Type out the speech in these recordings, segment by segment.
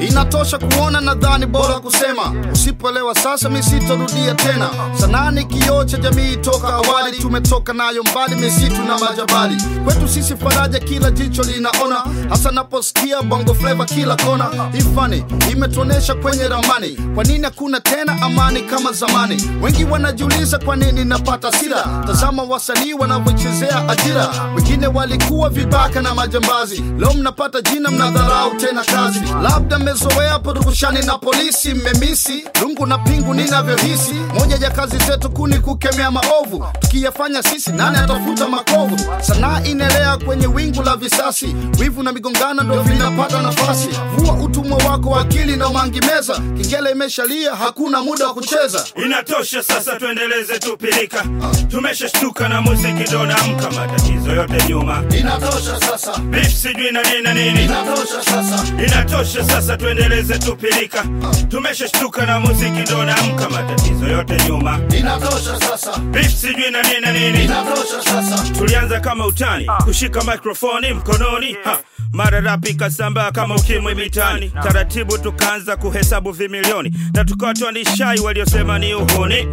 inatosha kuona, nadhani bora kusema. Usipoelewa sasa, mi sitorudia tena. sanani kioo cha jamii toka awali, tumetoka nayo mbali, misitu na majabali. Kwetu sisi faraja, kila jicho linaona, hasa naposikia bongo fleva kila kona. Ifani imetuonesha kwenye ramani, kwa nini hakuna tena amani kama zamani? Wengi wanajiuliza kwa nini napata sira. Tazama wasanii wanavyochezea ajira, wengine walikuwa vibaka na majambazi, leo mnapata jina, mnadharau tena kazi. Labda mmezoea podukushani na polisi, mmemisi lungu na pingu ninavyohisi. Moja ya kazi zetu kuni kukemea maovu, tukiyafanya sisi nani atafuta makovu? Sanaa inaelea kwenye wingu la visasi, wivu na migongano ndo vinapata nafasi. Vua utumwa wako wa akili na umangimeza, kengele imeshalia, hakuna muda wa kucheza. Inatosha sasa, tuendeleze tupilika. Tumeshashtuka na muziki ndo naamka, matatizo yote nyuma. Inatosha sasa, Beef sijui na nini na nini. inatosha sasa, Inatosha sasa, tuendeleze tupilika. Tumeshashtuka na muziki ndo naamka, matatizo yote nyuma. inatosha sasa, Beef sijui na nini na nini. inatosha sasa. Tulianza kama utani, kushika mikrofoni mkononi ha. Mara rapi kasambaa kama ukimwi mitani, taratibu tukaanza kuhesabu vimilioni na tukawa nishai waliosema ni uhuni.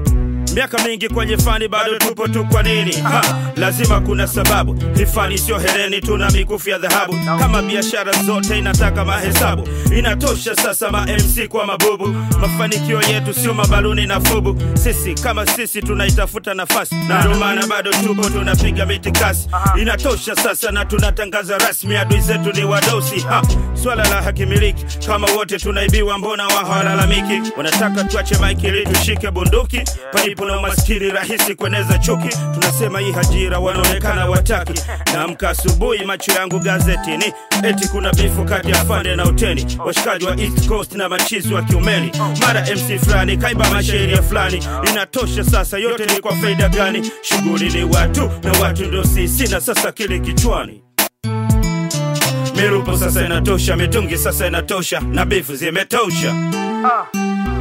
Miaka mingi kwenye fani bado tupo tu, kwa nini? Lazima kuna sababu. Hii fani sio hereni, tuna mikufu ya dhahabu. Kama biashara zote inataka mahesabu, inatosha sasa ma MC kwa mabubu. Mafanikio yetu sio mabaluni na fubu, sisi kama sisi tunaitafuta nafasi, na ndio maana bado tupo tunapiga miti kasi. Inatosha sasa, na tunatangaza rasmi, adui zetu ni wadosi. Ha, swala la hakimiliki, kama wote tunaibiwa, mbona wao hawalalamiki? Wanataka tuache maiki tushike bunduki, palipo na umaskini rahisi kueneza chuki. Tunasema hii hajira wanaonekana wataki. Naamka asubuhi, macho yangu gazetini, eti kuna bifu kati ya Fande na Uteni, washikaji wa East Coast na machizi wa Kiumeni. Mara MC fulani kaiba mashairi ya fulani. Inatosha sasa, yote ni kwa faida gani? Shughuli ni watu na watu ndo sisi, na sasa kile kichwani Mirupo sasa inatosha, mitungi sasa inatosha, na bifu zimetosha.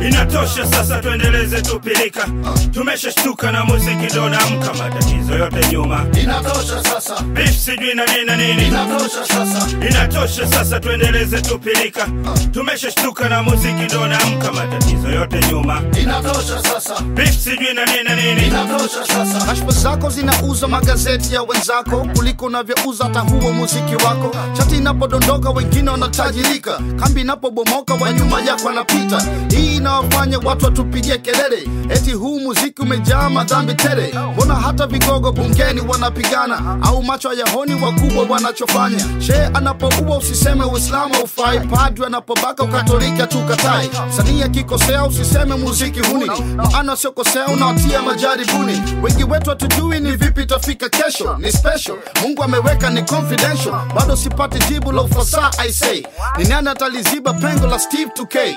Inatosha sasa, tuendeleze tupilika. Tumeshashtuka na muziki ndo naamka, matatizo yote nyuma. Inatosha sasa, Beef sijui na nini na nini. inatosha sasa, Inatosha sasa, tuendeleze tupilika. Tumeshashtuka na muziki ndo naamka, matatizo yote nyuma. inatosha sasa, Beef sijui na nini na nini. inatosha sasa. Kashfa zako zinauza magazeti ya wenzako kuliko unavyouza hata huo muziki wako. Chati inapodondoka wengine wanatajirika, kambi inapobomoka wa nyuma yako anapita. Hii inawafanya watu watupigie kelele, eti huu muziki umejaa madhambi tele. Mbona hata vigogo bungeni wanapigana, au macho hayahoni wakubwa wanachofanya? Shehe anapoua usiseme Uislamu ufai, padri anapobaka ukatolika tukatai. Msanii akikosea usiseme muziki huni, maana siokosea unawatia majaribuni. Wengi wetu hatujui ni vipi tafika kesho, ni special. Mungu ameweka ni confidential, bado sipati jibu la ufasaha. I say ni nani ataliziba pengo la Steve 2K?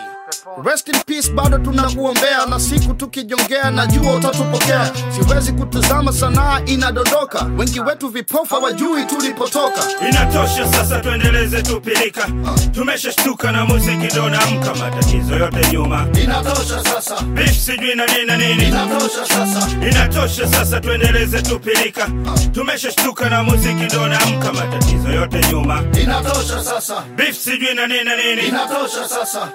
Rest in peace, bado tunakuombea na siku tukijongea, na jua utatupokea. Siwezi kutazama sanaa inadondoka, wengi wetu vipofa wajui tulipotoka. Inatosha sasa, tuendeleze tupilika. Tumeshashtuka na muziki ndo naamka, matatizo yote nyuma. Inatosha sasa, Beef sijui na nini na nini. inatosha sasa, Inatosha sasa, tuendeleze tupilika. Tumeshashtuka na muziki ndo naamka, matatizo yote nyuma. inatosha sasa, Beef sijui na nini na nini. inatosha sasa,